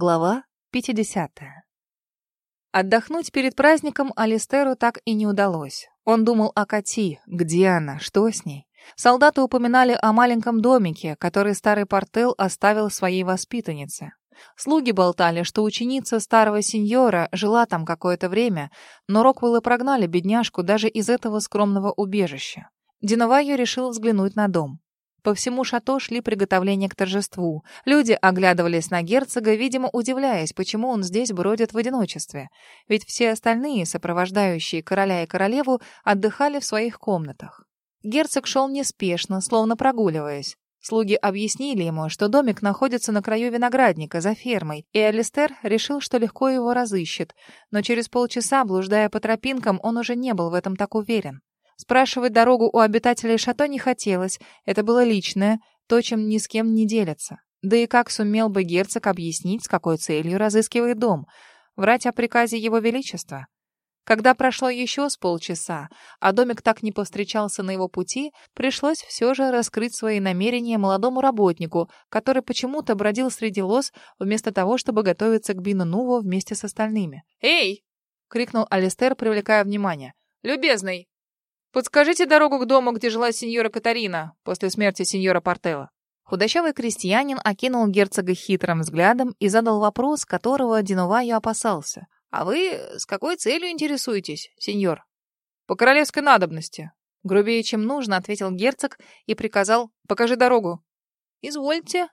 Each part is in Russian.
Глава 50. Отдохнуть перед праздником Алистеру так и не удалось. Он думал о Кати, где она, что с ней. Солдаты упоминали о маленьком домике, который старый портел оставил своей воспитаннице. Слуги болтали, что ученица старого сеньора жила там какое-то время, но Роквеллы прогнали бедняжку даже из этого скромного убежища. Диновайо решил взглянуть на дом. По всему шато шли приготовления к торжеству. Люди оглядывались на герцога, видимо, удивляясь, почему он здесь бродит в одиночестве. Ведь все остальные, сопровождающие короля и королеву, отдыхали в своих комнатах. Герцог шел неспешно, словно прогуливаясь. Слуги объяснили ему, что домик находится на краю виноградника, за фермой, и Алистер решил, что легко его разыщет. Но через полчаса, блуждая по тропинкам, он уже не был в этом так уверен. Спрашивать дорогу у обитателей шато не хотелось, это было личное, то, чем ни с кем не делятся. Да и как сумел бы герцог объяснить, с какой целью разыскивает дом? Врать о приказе его величества? Когда прошло еще с полчаса, а домик так не повстречался на его пути, пришлось все же раскрыть свои намерения молодому работнику, который почему-то бродил среди лоз, вместо того, чтобы готовиться к Бину-Нуву вместе с остальными. «Эй!» — крикнул Алистер, привлекая внимание. «Любезный, Подскажите дорогу к дому, где жила сеньора Катарина после смерти сеньора Портелла. Худощавый крестьянин окинул герцога хитрым взглядом и задал вопрос, которого Диновайо опасался. «А вы с какой целью интересуетесь, сеньор?» «По королевской надобности». Грубее, чем нужно, ответил герцог и приказал «покажи дорогу». «Извольте».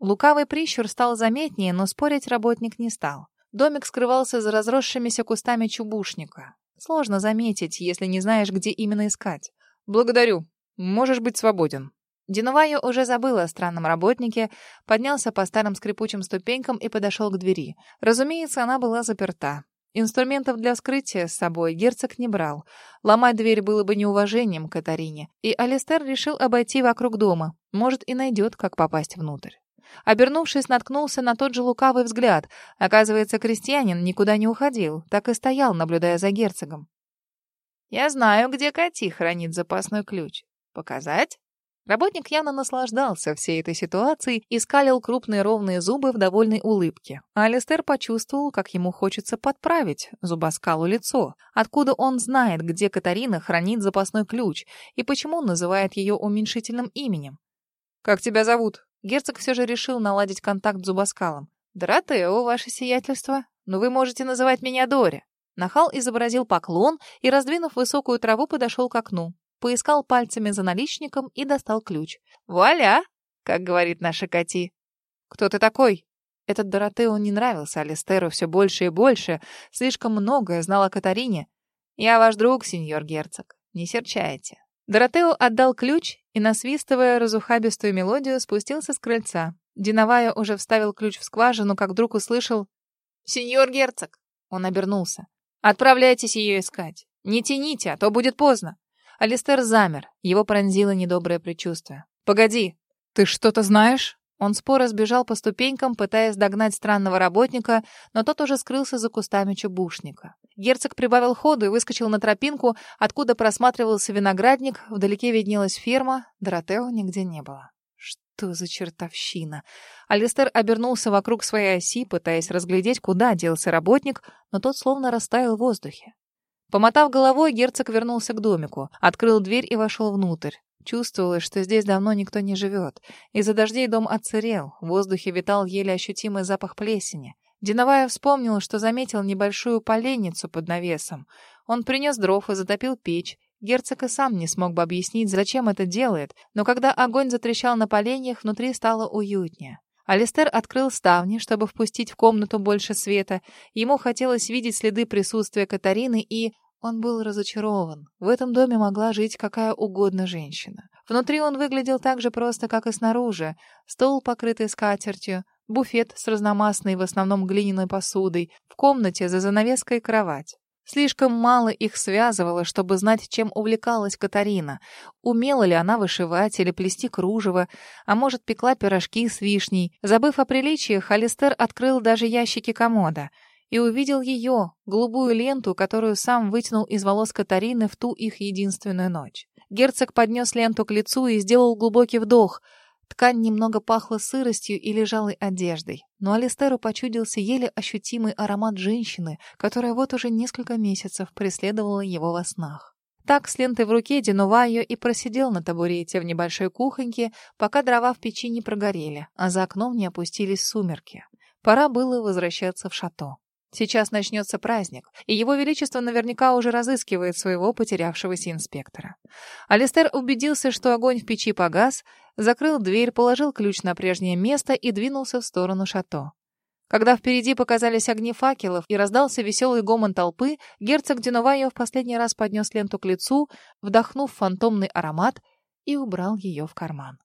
Лукавый прищур стал заметнее, но спорить работник не стал. Домик скрывался за разросшимися кустами чубушника. Сложно заметить, если не знаешь, где именно искать. Благодарю. Можешь быть свободен. Диновайо уже забыл о странном работнике, поднялся по старым скрипучим ступенькам и подошел к двери. Разумеется, она была заперта. Инструментов для вскрытия с собой герцог не брал. Ломать дверь было бы неуважением к Катарине, и Алистер решил обойти вокруг дома. Может, и найдет, как попасть внутрь. Обернувшись, наткнулся на тот же лукавый взгляд. Оказывается, крестьянин никуда не уходил, так и стоял, наблюдая за герцогом. «Я знаю, где Кати хранит запасной ключ. Показать?» Работник явно наслаждался всей этой ситуацией и скалил крупные ровные зубы в довольной улыбке. Алистер почувствовал, как ему хочется подправить зубоскалу лицо. Откуда он знает, где Катарина хранит запасной ключ и почему называет ее уменьшительным именем? «Как тебя зовут?» Герцог все же решил наладить контакт с зубоскалом. «Доротео, ваше сиятельство, но вы можете называть меня Дори». Нахал изобразил поклон и, раздвинув высокую траву, подошел к окну. Поискал пальцами за наличником и достал ключ. «Вуаля!» — как говорит наша Кати. «Кто ты такой?» Этот Доротео не нравился Алистеру все больше и больше. Слишком многое знал о Катарине. «Я ваш друг, сеньор герцог. Не серчайте». Доротео отдал ключ и, насвистывая разухабистую мелодию, спустился с крыльца. Диновая уже вставил ключ в скважину, как вдруг услышал «Сеньор герцог!» Он обернулся. «Отправляйтесь ее искать. Не тяните, а то будет поздно». Алистер замер. Его пронзило недоброе предчувствие. «Погоди, ты что-то знаешь?» Он споро сбежал по ступенькам, пытаясь догнать странного работника, но тот уже скрылся за кустами чубушника. Герцог прибавил ходу и выскочил на тропинку, откуда просматривался виноградник, вдалеке виднелась ферма, Доротео нигде не было. Что за чертовщина? Алистер обернулся вокруг своей оси, пытаясь разглядеть, куда делся работник, но тот словно растаял в воздухе. Помотав головой, герцог вернулся к домику, открыл дверь и вошел внутрь. Чувствовалось, что здесь давно никто не живет. Из-за дождей дом отсырел, в воздухе витал еле ощутимый запах плесени. Диновая вспомнил, что заметил небольшую поленницу под навесом. Он принес дров и затопил печь. Герцог и сам не смог бы объяснить, зачем это делает, но когда огонь затрещал на поленьях, внутри стало уютнее. Алистер открыл ставни, чтобы впустить в комнату больше света. Ему хотелось видеть следы присутствия Катарины и... Он был разочарован. В этом доме могла жить какая угодно женщина. Внутри он выглядел так же просто, как и снаружи. Стол, покрытый скатертью, буфет с разномастной, в основном глиняной посудой, в комнате за занавеской кровать. Слишком мало их связывало, чтобы знать, чем увлекалась Катарина. Умела ли она вышивать или плести кружево, а может, пекла пирожки с вишней. Забыв о приличиях, Алистер открыл даже ящики комода и увидел ее, голубую ленту, которую сам вытянул из волос Катарины в ту их единственную ночь. Герцог поднес ленту к лицу и сделал глубокий вдох — Ткань немного пахла сыростью и лежалой одеждой, но Алистеру почудился еле ощутимый аромат женщины, которая вот уже несколько месяцев преследовала его во снах. Так, с лентой в руке, Динувайо и просидел на табурете в небольшой кухоньке, пока дрова в печи не прогорели, а за окном не опустились сумерки. Пора было возвращаться в шато. Сейчас начнется праздник, и его величество наверняка уже разыскивает своего потерявшегося инспектора. Алистер убедился, что огонь в печи погас, закрыл дверь, положил ключ на прежнее место и двинулся в сторону шато. Когда впереди показались огни факелов и раздался веселый гомон толпы, герцог Динувайо в последний раз поднес ленту к лицу, вдохнув фантомный аромат и убрал ее в карман.